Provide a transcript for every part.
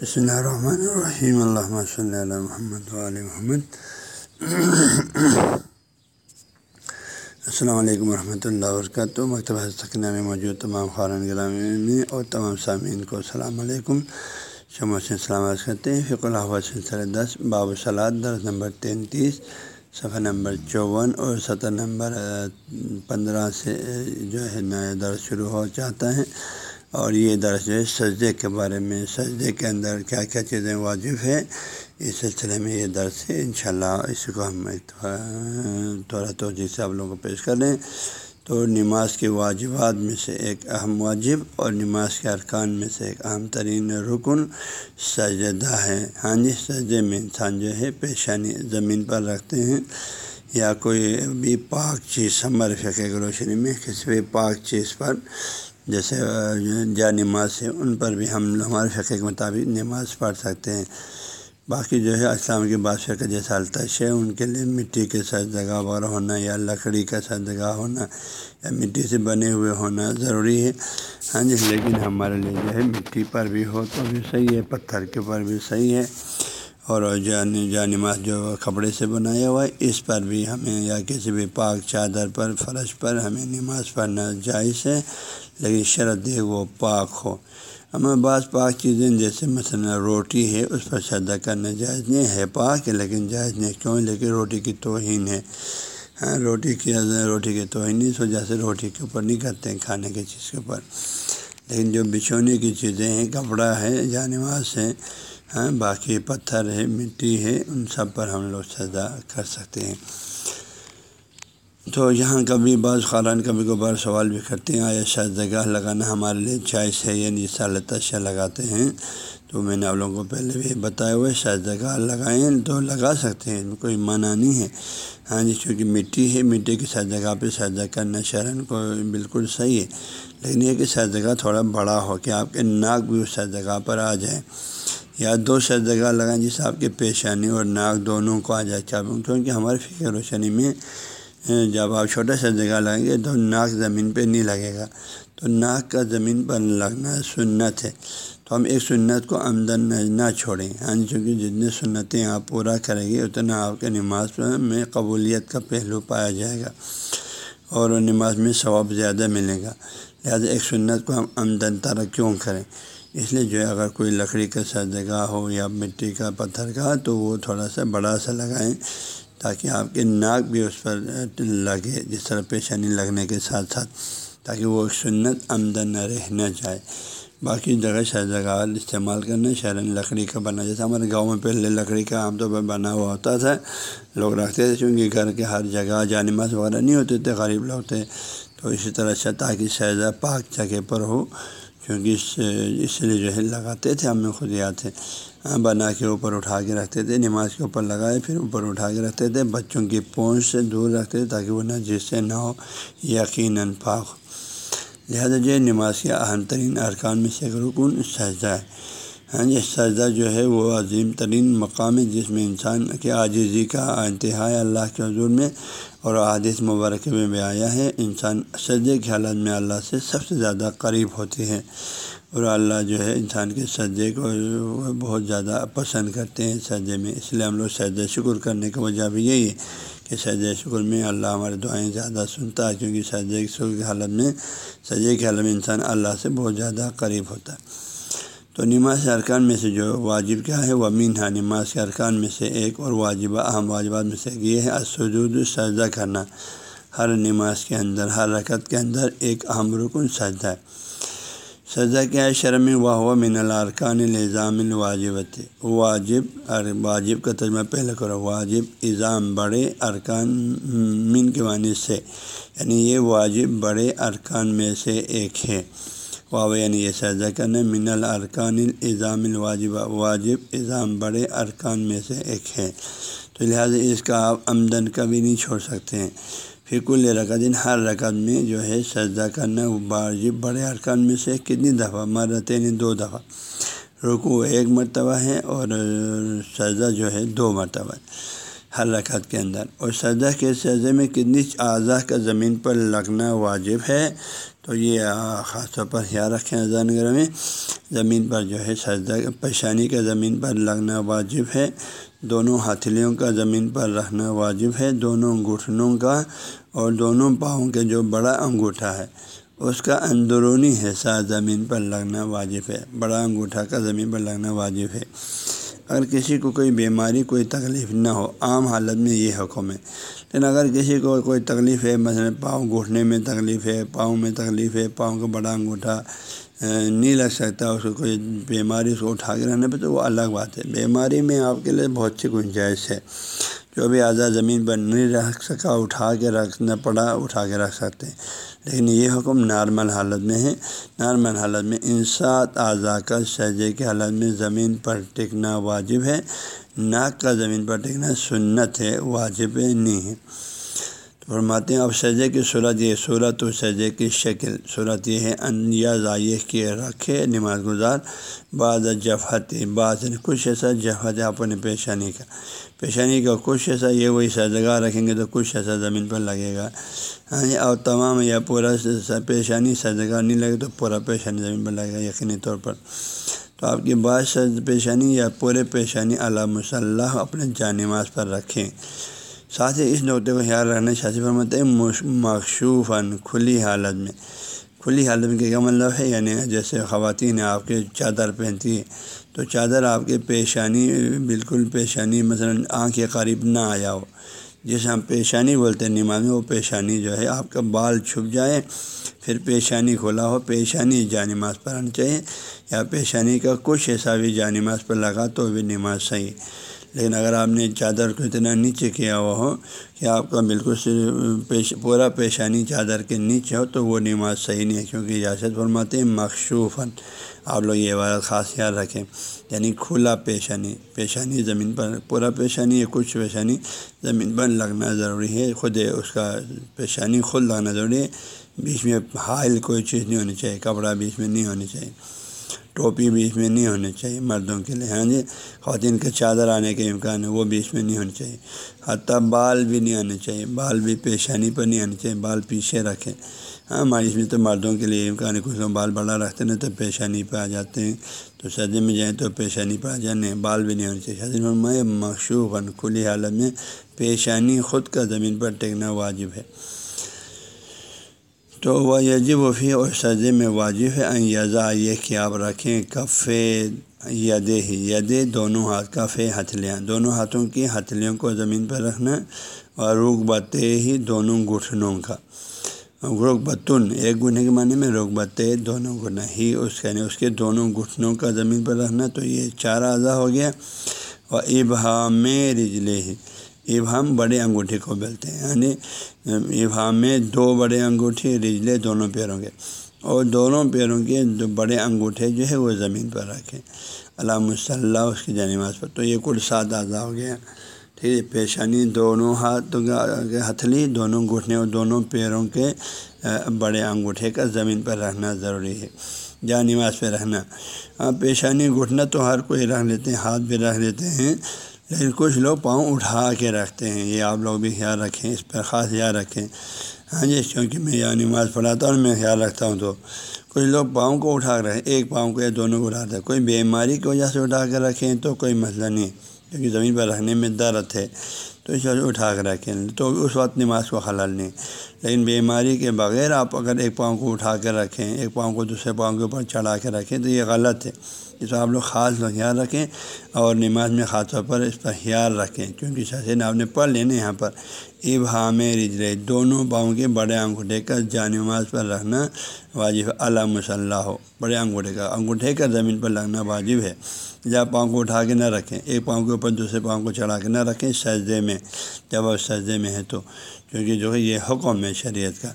بسم اللہ الرحمن الرحیم اللہ صلی اللہ محمد علیہ محمد السلام علیکم ورحمۃ اللہ وبرکاتہ مکتبہ سکنہ میں موجود تمام خارن گرامی اور تمام سامعین کو السلام علیکم شمع سے سلامت کرتے ہیں فق اللہ سلسلہ دس باب سلاد درس نمبر تینتیس صفحہ نمبر چون اور سطح نمبر پندرہ سے جو ہے نیا درس شروع ہو چاہتا ہے اور یہ درس جو ہے سجدے کے بارے میں، سجدے کے اندر کیا کیا چیزیں واجب ہے اس سلسلے میں یہ درس ہے۔ انشاءاللہ اس کو ہم ایک تھوڑا توجہ سے آپ لوگوں کو پیش کر لیں۔ تو نماز کے واجبات میں سے ایک اہم واجب اور نماز کے ارکان میں سے ایک اہم ترین رکن سجدہ ہے۔ ہاں جی سجدے میں انسان جو ہے پیشانی زمین پر رکھتے ہیں، یا کوئی بھی پاک چیز ہمارے فقے کی روشنی میں کسی بھی پاک چیز پر جیسے جا نماز ہے ان پر بھی ہم ہمارے فقے کے مطابق نماز پڑھ سکتے ہیں۔ باقی جو ہے، اسلام کے بادشاہ کا جیسا التش ہے ان کے لیے مٹی کے ساتھ جگہ وغیرہ ہونا یا لکڑی کا ساتھ جگہ ہونا یا مٹی سے بنے ہوئے ہونا ضروری ہے۔ ہاں جی لیکن ہمارے لیے جو ہے، مٹی پر بھی ہو تو بھی صحیح ہے، پتھر کے پر بھی صحیح ہے۔ اور جان جا نماز جو کپڑے سے بنایا ہوا ہے، اس پر بھی ہمیں یا کسی بھی پاک چادر پر، فرش پر ہمیں نماز پڑھنا جائز ہے۔ لیکن شرط ہے وہ پاک ہو۔ ہمیں بعض پاک چیزیں جیسے مثلا روٹی ہے، اس پر شدہ کرنا جائز نہیں ہے، پاک ہے، لیکن جائز نہیں۔ کیوں؟ لیکن روٹی کی توہین ہے۔ ہاں روٹی کی روٹی کی توہین اس وجہ سے روٹی کے اوپر نہیں کرتے ہیں کھانے کی چیز کے اوپر۔ لیکن جو بچھونے کی چیزیں ہیں، کپڑا ہے جانواز ہے ہاں باقی پتھر ہے، مٹی ہے، ان سب پر ہم لوگ سزا کر سکتے ہیں۔ تو یہاں کبھی بعض خاران کبھی کبھار سوال بھی کرتے ہیں، آیا شاید جگہ لگانا ہمارے لیے جائز ہے یا نہیں؟ سالت اشیاء لگاتے ہیں۔ تو میں نے آپ لوگوں کو پہلے بھی بتایا ہوئے شاید جگہ لگائیں تو لگا سکتے ہیں کوئی منع نہیں ہے۔ ہاں جی چونکہ مٹی ہے، مٹی کی سائز جگہ پہ سائز کرنا شرن کو بالکل صحیح ہے۔ لیکن یہ کہ سائز جگہ تھوڑا بڑا ہو کہ آپ کے ناک بھی اس سائز جگہ پر آ جائے یا دو سائز جگہ لگائیں جس آپ کے پیشانی اور ناک دونوں کو آ جائے۔ چاہوں کیونکہ ہمارے فکر روشنی میں جب آپ چھوٹا سا جگہ لگیں گے تو ناک زمین پہ نہیں لگے گا۔ تو ناک کا زمین پر لگنا سنت ہے۔ تو ہم ایک سنت کو آمدن نہ چھوڑیں۔ ہاں چونکہ جتنے سنتیں آپ پورا کریں گے، اتنا آپ کے نماز میں قبولیت کا پہلو پایا جائے گا اور نماز میں ثواب زیادہ ملے گا۔ لہٰذا ایک سنت کو ہم آمدن ترک کیوں کریں؟ اس لیے جو ہے، اگر کوئی لکڑی کا سا جگہ ہو یا مٹی کا پتھر کا، تو وہ تھوڑا سا بڑا سا لگائیں۔ تاکہ آپ کے ناک بھی اس پر لگے، جس طرح پیشانی لگنے کے ساتھ ساتھ، تاکہ وہ سنت آمدن نہ رہ نہ جائے۔ باقی جگہ شہر جگہ استعمال کرنا شہر لکڑی کا بنا، جیسے ہمارے گاؤں میں پہلے لکڑی کا عام طور پر بنا ہوا ہوتا تھا، لوگ رکھتے تھے، چونکہ گھر کے ہر جگہ جانماز وغیرہ نہیں ہوتے تھے، غریب لوگ تھے۔ تو اسی طرح سے تاکہ شہزہ پاک جگہ پر ہو۔ کیونکہ اس اس لیے جو ہے لگاتے تھے ہمیں خود یاد تھے ہاں، بنا کے اوپر اٹھا کے رکھتے تھے، نماز کے اوپر لگائے، پھر اوپر اٹھا کے رکھتے تھے، بچوں کی پونچھ سے دور رکھتے تھے تاکہ وہ نہ جس سے نہ ہو، یقیناً پاک لہٰذا جو نماز کے اہم ترین ارکان میں سے ایک رکن سجدہ ہے۔ ہاں جی سجدہ جو ہے وہ عظیم ترین مقام ہے جس میں انسان کے عاجزی کا انتہا ہے اللہ کے حضور میں اور عادث مبارک میں بھی آیا ہے، انسان سجدے کے حالت میں اللہ سے سب سے زیادہ قریب ہوتے ہیں اور اللہ جو ہے انسان کے سجدے کو بہت زیادہ پسند کرتے ہیں۔ سجدے میں اس لیے ہم لوگ سجدہ شکر کرنے کا وجہ بھی یہی ہے کہ سجدہ شکر میں اللہ ہمارے دعائیں زیادہ سنتا ہے، کیونکہ سجدے شکر کی حالت میں، سجدے کی حالت میں انسان اللہ سے بہت زیادہ قریب ہوتا ہے۔ تو نماز ارکان میں سے جو واجب کیا ہے وہ امین ہے نماز کے ارکان میں سے ایک اور واجبہ اہم واجبات میں سے یہ ہے اسجود سجدہ کرنا۔ ہر نماز کے اندر، ہر رکعت کے اندر ایک اہم رکن سجدہ ہے۔ سجدہ کیا ہے؟ شرم و ہوا من الارکان الزام الواجبت واجب واجب کا ترجمہ پہلے کرو۔ واجب اظام بڑے ارکان من کے معنی سے۔ یعنی یہ واجب، بڑے ارکان میں سے ایک ہے۔ واو یعنی یہ سجدہ کرنا من الارکان الزام الواجب، واجب اظام بڑے ارکان میں سے ایک ہے تو لہٰذا اس کا آپ آمدن کبھی نہیں چھوڑ سکتے ہیں۔ پھر کل رکعت، ہر رکعت میں جو ہے سجدہ کرنا واجب بڑے ارکان میں سے کتنی دفعہ؟ مرتین دو دفعہ۔ رکو ایک مرتبہ ہے اور سجدہ جو ہے دو مرتبہ۔ ہر رکعت کے اندر۔ اور سجدہ کے سجدے میں کتنی اعضاء کا زمین پر لگنا واجب ہے، تو یہ خاص طور پر خیال رکھیں زان گرہ میں، زمین پر جو ہے سجدہ، پیشانی کا زمین پر لگنا واجب ہے۔ دونوں ہتھیلیوں کا زمین پر رکھنا واجب ہے، دونوں گھٹنوں کا اور دونوں پاؤں کے جو بڑا انگوٹھا ہے، اس کا اندرونی حصہ زمین پر لگنا واجب ہے۔ بڑا انگوٹھا کا زمین پر لگنا واجب ہے۔ اگر کسی کو کوئی بیماری، کوئی تکلیف نہ ہو، عام حالت میں یہ حکم ہے۔ لیکن اگر کسی کو کوئی تکلیف ہے، مثلاً پاؤں گھٹنے میں تکلیف ہے، پاؤں میں تکلیف ہے، پاؤں کا بڑا انگوٹھا نہیں لگ سکتا، اس کو کوئی بیماری اس کو اٹھا کے رہنے پہ، تو وہ الگ بات ہے۔ بیماری میں آپ کے لیے بہت سی گنجائش ہے۔ جو بھی اعضا زمین پر نہیں رکھ سکا، اٹھا کے رکھنا پڑا، اٹھا کے رکھ سکتے ہیں۔ لیکن یہ حکم نارمل حالت میں ہے۔ نارمل حالت میں ان سات اعضاء کا سجے کے حالت میں زمین پر ٹکنا واجب ہے۔ ناک کا زمین پر ٹکنا سنت ہے، واجب نہیں ہے۔ فرماتے ہیں، اب سجے کی صورت یہ صورت و سجے کی شکل، صورت یہ ہے انیا ضائع کے رکھے، نماز گزار، بعض جفت، بعض کچھ ایسا جفت ہے اپنے پیشانی کا پیشانی کا کچھ ایسا، یہ وہی سجگاہ رکھیں گے تو کچھ ایسا زمین پر لگے گا۔ ہاں جی اور تمام یا پورا پیشانی سجگاہ نہیں لگے تو پورا پیشانی زمین پر لگے گا، یقینی طور پر۔ تو آپ کی بعض پیشانی یا پورے پیشانی علیہ مسلح اپنے جانماز پر رکھیں۔ ساتھ ہی اس نقطے کو خیال رکھنا شاذی فرماتے ہیں مخصوفاً کھلی حالت میں۔ کھلی حالت میں کیا مطلب ہے؟ یعنی جیسے خواتین آپ کے چادر پہنتی ہے تو چادر آپ کے پیشانی، بالکل پیشانی، مثلاً آنکھ کے قریب نہ آیا ہو۔ جیسے ہم پیشانی بولتے ہیں نماز میں وہ پیشانی جو ہے، آپ کا بال چھپ جائے، پھر پیشانی کھولا ہو، پیشانی جا نماز پڑھنا چاہیے، یا پیشانی کا کچھ حصہ بھی جا نماز پر لگا تو بھی نماز صحیح۔ لیکن اگر آپ نے چادر کو اتنا نیچے کیا ہوا ہو کہ آپ کا بالکل پیش، پورا پیشانی چادر کے نیچے ہو، تو وہ نماز صحیح نہیں ہے، کیونکہ اجازت فرماتے ہیں مخصوفاً آپ لوگ یہ بات خاص خیال رکھیں یعنی کھلا پیشانی پیشانی زمین پر، پورا پیشانی یا کچھ پیشانی زمین پر لگنا ضروری ہے، خود اس کا پیشانی خود لگنا ضروری ہے۔ بیچ میں حائل کوئی چیز نہیں ہونی چاہیے، کپڑا بیچ میں نہیں ہونی چاہیے۔ ٹوپی بیچ میں نہیں ہونی چاہیے، مردوں کے لیے ہاں جی؟ خواتین کے چادر آنے کے امکان ہے، وہ بیچ میں نہیں ہونی چاہیے۔ حتیٰ بال بھی نہیں آنے چاہیے، بال بھی پیشانی پر نہیں آنے چاہیے، بال پیچھے رکھیں۔ ہاں ہماری اس میں تو مردوں کے لیے امکان ہے کچھ لوگ بال بڑا رکھتے ہیں تو پیشانی پہ آ جاتے ہیں۔ تو سردی میں جائیں تو پیشانی پہ آ جانے بال بھی نہیں ہونے چاہیے۔ سردی میں مخصوص کھلی حالت میں پیشانی خود کا زمین پر ٹیکنا واجب ہے۔ تو وہ یجب وفی اور سجے میں واجب ہے یزا یہ کہ آپ رکھیں کفے یدے ہی یدے دونوں ہاتھ، کفے ہتھلیاں دونوں ہاتھوں کی ہتھلیوں کو زمین پر رکھنا اور رخ بتے ہی دونوں گھٹنوں کا۔ رخ بتن ایک گھٹنے کے معنی میں رخ بتے دونوں گھٹنا ہی اس یعنی اس کے دونوں گھٹنوں کا زمین پر رکھنا تو یہ چار اعضا ہو گیا۔ اور ابہام رجلے ہی ابہام بڑے انگوٹھے کو بولتے ہیں یعنی ابہام میں دو بڑے انگوٹھے رجلے دونوں پیروں کے۔ اور دونوں پیروں کے جو بڑے انگوٹھے جو ہے وہ زمین پر رکھیں علام صلی اس کی جانماز پر تو یہ کل سات اعضا ہو گیا ٹھیک ہے، پیشانی دونوں ہاتھ ہتھلی دونوں گھٹنے اور دونوں پیروں کے بڑے انگوٹھے کا زمین پر رہنا ضروری ہے۔ جا نماز پہ رہنا ہاں پیشانی گھٹنا تو ہر کوئی رکھ لیتے ہیں، ہاتھ بھی رکھ لیتے ہیں۔ لیکن کچھ لوگ پاؤں اٹھا کے رکھتے ہیں، یہ آپ لوگ بھی خیال رکھیں، اس پر خاص خیال رکھیں۔ ہاں جی کیونکہ میں یہاں نماز پڑھاتا ہوں میں خیال رکھتا ہوں تو کچھ لوگ پاؤں کو اٹھا کر رکھیں، ایک پاؤں کو یا دونوں کو اٹھاتے ہیں۔ کوئی بیماری کی وجہ سے اٹھا کر رکھیں تو کوئی مسئلہ نہیں، کیونکہ زمین پر رکھنے میں درد ہے۔ تو اس وجہ سے اٹھا کر رکھیں، تو اس وقت نماز کو خلل نہیں۔ لیکن بیماری کے بغیر آپ اگر ایک پاؤں کو اٹھا کر رکھیں، ایک پاؤں کو دوسرے پاؤں کے اوپر چڑھا کے رکھیں تو یہ غلط ہے۔ اس آپ لوگ خاص خیال رکھیں اور نماز میں خاص طور پر اس پر خیال رکھیں کیونکہ سچے آپ نے پڑھ لینا یہاں پر۔ اب حام رجرے دونوں پاؤں کے بڑے انگوٹھے کا جا نماز پر رکھنا واجب اللہ مصلح ہو، بڑے انگوٹھے کا۔ انگوٹھے کا زمین پر لگنا واجب ہے۔ جب پاؤں کو اٹھا کے نہ رکھیں، ایک پاؤں کے اوپر دوسرے پاؤں کو چڑھا کے نہ رکھیں سجدے میں۔ جب وہ سجدے میں ہے تو، کیونکہ جو ہے یہ حکم ہے شریعت کا۔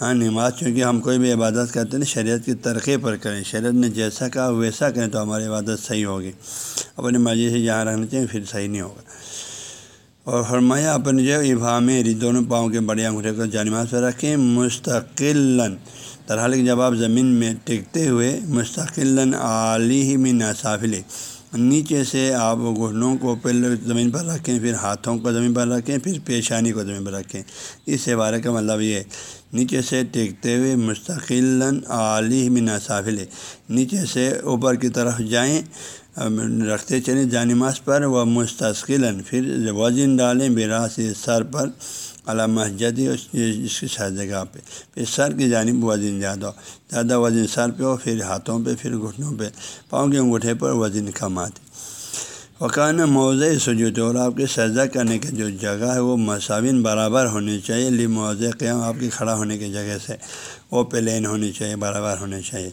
ہاں نماز چونکہ ہم کوئی بھی عبادت کرتے ہیں شریعت کی ترقی پر کریں، شریعت نے جیسا کہا ویسا کریں تو ہماری عبادت صحیح ہوگی۔ اپنی مرضی سے جہاں رہنا چاہیے پھر صحیح نہیں ہوگا۔ اور فرمایا اپنے جو ابہام دونوں پاؤں کے بڑے انگوٹھے کو جانماز پہ رکھیں۔ مستقل حال کہ جب آپ زمین میں ٹکتے ہوئے مستقل عالی ہی میں ناصافل نیچے سے آپ گھٹنوں کو پہلے زمین پر رکھیں، پھر ہاتھوں کو زمین پر رکھیں، پھر پیشانی کو زمین پر رکھیں۔ اس عبارت کا مطلب یہ نیچے سے ٹیکتے ہوئے مستقل عالی من صافل نیچے سے اوپر کی طرف جائیں رکھتے چلیں جانماز پر، وہ مستقل پھر وزن ڈالیں براس سر پر علامہ مسجد جس کی سر جگہ پہ۔ پھر سر کی جانب وزن زیادہ۔ ہو زیادہ وزن سر پہ ہو پھر ہاتھوں پہ، پھر گھٹنوں پہ۔ پاؤں کے انگوٹھے پر وزن کم آتے وقان موضع سجود، اور آپ کے سجدہ کرنے کی جو جگہ ہے، وہ مساوین برابر ہونی چاہیے۔ لی موضع قیام آپ کی کھڑا ہونے کی جگہ سے۔ وہ پلین ہونی چاہیے، برابر ہونے چاہیے۔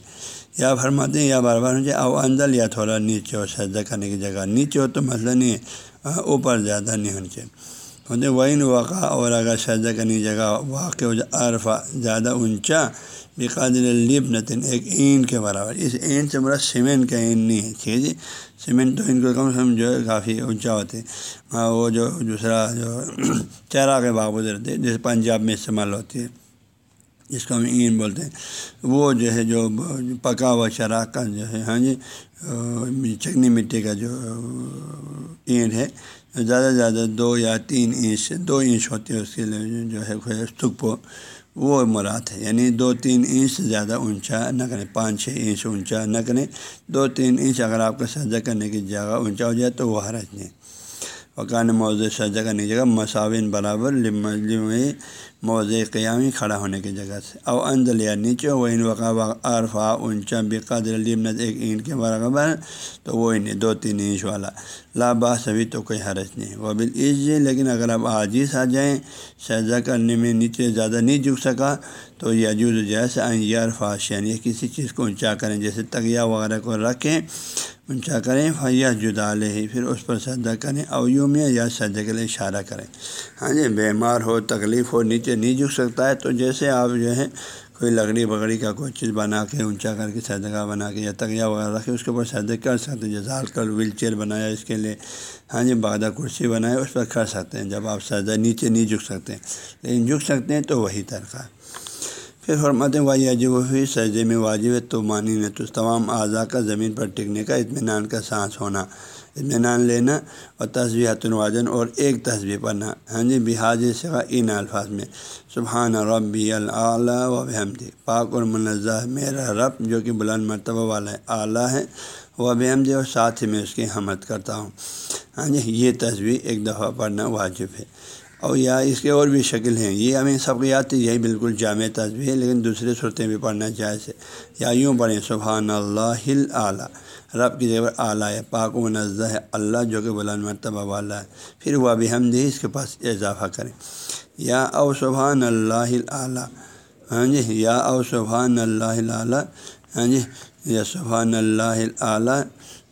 یا فرماتے ہیں، یا برابر ہونا چاہیے۔ او اندل یا تھوڑا نیچے ہو سجدہ کرنے کی جگہ۔ نیچے ہو تو مسئلہ نہیں ہے، اوپر زیادہ نہیں ہونی چاہیے۔ ہوتے وین وقع اور اگر سجدہ کرنے کی جگہ واقع ہو جائے عرفہ زیادہ اونچا بقادر لب نتن ایک اینٹ کے برابر۔ اس اینٹ سے بڑا سیمنٹ کا اینٹ نہیں ہے، ٹھیک ہے جی؟ سیمنٹ تو ان کو کم سے کم جو ہے کافی اونچا ہوتے ہیں۔ ہاں، وہ جو دوسرا جو چرا کے باغ رہتے جیسے پنجاب میں استعمال ہوتی ہے، جس کو ہم این بولتے ہیں۔ وہ جو ہے، جو پکا ہوا چراغ کا جو ہے ہاں جی چکنی مٹی کا جو اینٹ ہے زیادہ سے زیادہ دو یا تین انچ، دو انچ ہوتی ہے اس کے لیے جو ہے استقپو وہ مراد ہے۔ یعنی دو تین انچ سے زیادہ اونچا نہ کریں، پانچ چھ انچ اونچا نہ کریں۔ دو تین انچ اگر آپ کا سجا کرنے کی جگہ اونچا ہو جائے تو وہ حرج نہیں۔ وقان موضوع سجا کرنے کی جگہ مساوین برابر موضع قیامی کھڑا ہونے کی جگہ سے۔ او اندل یا نیچے، وہ ان وقع عرفا اونچا بقدر لمنت ایک اینٹ کے برابر، تو وہ انہیں دو تین انچ والا۔ لاباس ابھی تو کوئی حرج نہیں۔ وہ بال لیکن اگر آپ عاجز آ جائیں سجا کرنے میں نیچے زیادہ نہیں جھک سکا، تو یہ جز جیسے یار فاش یعنی کسی چیز کو اونچا کریں، جیسے تگیا وغیرہ کو رکھیں، اونچا کریں فیا جدا لے ہی پھر اس پر سجدہ کریں اویوم یا سجدے کے لیے اشارہ کریں۔ ہاں جی بیمار ہو، تکلیف ہو، نیچے نہیں جھک سکتا ہے، تو جیسے آپ جو ہے کوئی لکڑی بکڑی کا کوئی چیز بنا کے، اونچا کر کے سجدگاہ بنا کے یا تگیا وغیرہ رکھے، اس کے اوپر سجدے کر سکتے ہیں۔ جیسے کر ویل چیئر بنایا اس کے لیے ہاں جی بادہ کرسی بنایا، اس پر کر سکتے ہیں۔ جب آپ سجدہ نیچے نہیں جھک سکتے، لیکن جھک سکتے ہیں تو وہی طرقہ پھر حرمت وائی عجیب ہوئی سجدے میں واجب تو مانی نے تو تمام اعضاء کا زمین پر ٹکنے کا اطمینان کا سانس ہونا۔ اطمینان لینا اور تصویر الواجن اور ایک تصویر پڑھنا۔ ہاں جی بحاظ سے ان الفاظ میں۔ سبحان ربی العلیٰ و بحمدی۔ پاک اور منزہ میرا رب جو کہ بلند مرتبہ والا ہے اعلیٰ ہے وہ بحمدی اور ساتھ ہی میں اس کی حمد کرتا ہوں۔ ہاں جی یہ تصویر ایک دفعہ پڑھنا واجب ہے۔ اور یا اس کے اور بھی شکل ہیں۔ یہ ہمیں سب کو یاد تھی یہی بالکل جامع تصویر ہے، لیکن دوسرے صورتیں بھی پڑھنا جائز ہے۔ یا یوں پڑھیں سبحان اللہ اعلیٰ رب کی جگہ اعلیٰ ہے پاک و منزہ ہے، اللہ جو کہ بلند مرتبہ والا ہے۔ پھر وہ بھی ہم اس کے پاس اضافہ کریں۔ یا او سبحان اللہ اعلیٰ ہاں جی یا او سبحان اللہ اعلیٰ ہاں جی یا سبحان اللہ اعلیٰ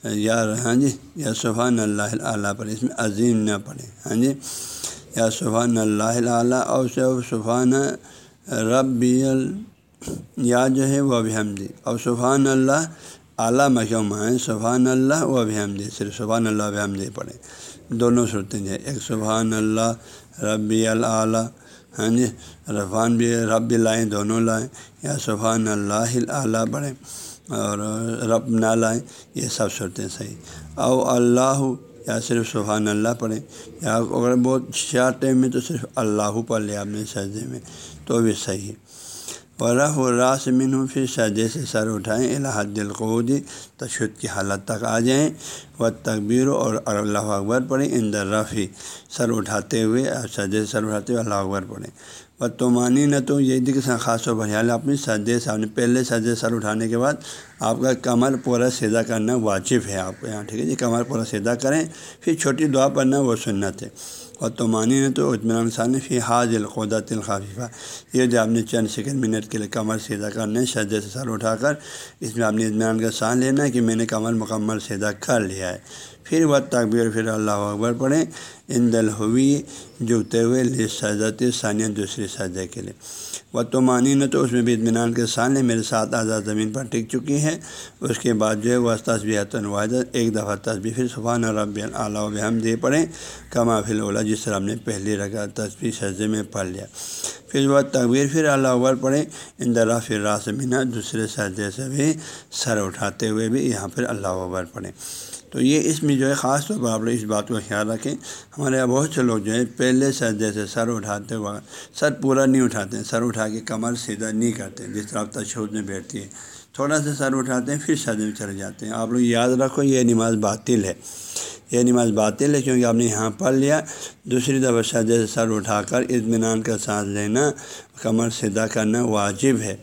یا ہاں جی یا سبحان اللہ اعلیٰ پر اس میں عظیم نہ پڑھیں۔ ہاں جی یا سبحان اللہ اعلیٰ اور سبحان ربی ال یا جو ہے وہ بھی حمدی اور سبحان اللہ اعلیٰ محکمہ ہے؟ سبحان اللہ و بھی حمدی صرف سبحان اللہ و حمدی پڑھیں۔ دونوں صورتیں جو ایک سبحان اللہ، ربی العلیٰ ہاں جی رفان بھی رب لائیں، دونوں لائیں۔ یا سبحان اللہ اعلیٰ پڑھیں اور رب نہ لائیں۔ یہ سب صورتیں صحیح۔ او اللہ یا صرف سبحان اللہ پڑھیں، یا اگر بہت شارٹ ٹائم میں تو صرف اللہ پڑھ لے آپ نے سجدے میں، تو بھی صحیح ورف و راس من ہوں پھر سجدے سے سر اٹھائیں الحد القودی تشدد کی حالت تک آ جائیں۔ و تقبیر اور اللہ اکبر پڑھیں ان رفی سر اٹھاتے ہوئے، سجدے سے سر اٹھاتے ہوئے اللہ اکبر پڑھیں۔ و تومانی نہ تو یہ دیکھ خاص و بحال اپنی سجدے سے آپ نے پہلے سجدے سر اٹھانے کے بعد آپ کا کمر پورا سیدھا کرنا واجب ہے آپ کو یہاں، ٹھیک ہے جی؟ کمر پورا سیدھا کریں، پھر چھوٹی دعا پڑھنا وہ سنت ہے۔ اور تومانی نے تو اطمینان ثانی فی حاض القودت الخافیفہ یہ جو آپ نے چند سیکنڈ، منٹ کے لیے کمر سیدھا کرنا ہے، سجدے سے سر اٹھا کر، اس میں آپ نے اطمینان کا سان لینا ہے کہ میں نے کمر مکمل سیدھا کر لیا ہے۔ پھر وہ تقبیر پھر اللہ اکبر پڑھیں۔ ان دل ہوئی جھکتے ہوئے لی سجدت ثانیہ دوسری سجدے کے لیے۔ وہ تو مانی نہ تو اس میں بھی اطمینان کے سامنے میرے ساتھ آزاد زمین پر ٹک چکی ہے اس کے بعد جو ہے، وہ تصبیت الواحد ایک دفعہ تصبیح پھر سبحان رب اعلیٰ و ہم دے پڑھیں۔ کما فل اولا جس طرح ہم نے پہلی رکھا تصویر سجدے میں پڑھ لیا۔ پھر وہ تقبیر پھر اللہ اکبر پڑھیں۔ ان درا پھر راس مینا دوسرے سجدے سے بھی سر اٹھاتے ہوئے بھی یہاں پھر اللہ اکبر پڑھیں۔ تو یہ اس میں جو ہے خاص طور پر آپ لوگ اس بات کو خیال رکھیں، ہمارے یہاں بہت سے لوگ جو ہے پہلے سجدے سے سر اٹھاتے وقت سر پورا نہیں اٹھاتے ہیں سر اٹھا کے کمر سیدھا نہیں کرتے، جس طرح تشہد میں بیٹھتی ہے تھوڑا سا سر اٹھاتے ہیں، پھر سجدے میں چلے جاتے ہیں۔ آپ لوگ یاد رکھو، یہ نماز باطل ہے۔ یہ نماز باطل ہے کیونکہ آپ نے یہاں پڑھ لیا۔ دوسری دفعہ سجدے سے سر اٹھا کر اطمینان کا سانس لینا، کمر سیدھا کرنا واجب ہے۔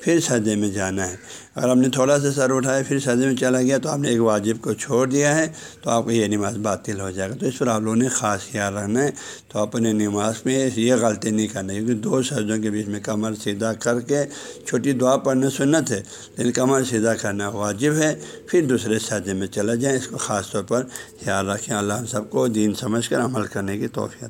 پھر سجدے میں جانا ہے۔ اگر آپ نے تھوڑا سا سر اٹھایا، پھر سجدے میں چلا گیا، تو آپ نے ایک واجب کو چھوڑ دیا ہے، تو آپ کو یہ نماز باطل ہو جائے گا۔ تو اس پر آپ لوگوں نے خاص خیال رکھنا ہے، تو اپنے نماز میں یہ غلطی نہیں کرنا ہے کیونکہ دو سجدوں کے بیچ میں کمر سیدھا کر کے چھوٹی دعا پڑھنا سنت ہے، لیکن کمر سیدھا کرنا واجب ہے۔ پھر دوسرے سجدے میں چلا جائیں، اس کو خاص طور پر خیال رکھیں۔ اللہ ہم سب کو دین سمجھ کر عمل کرنے کی توفیع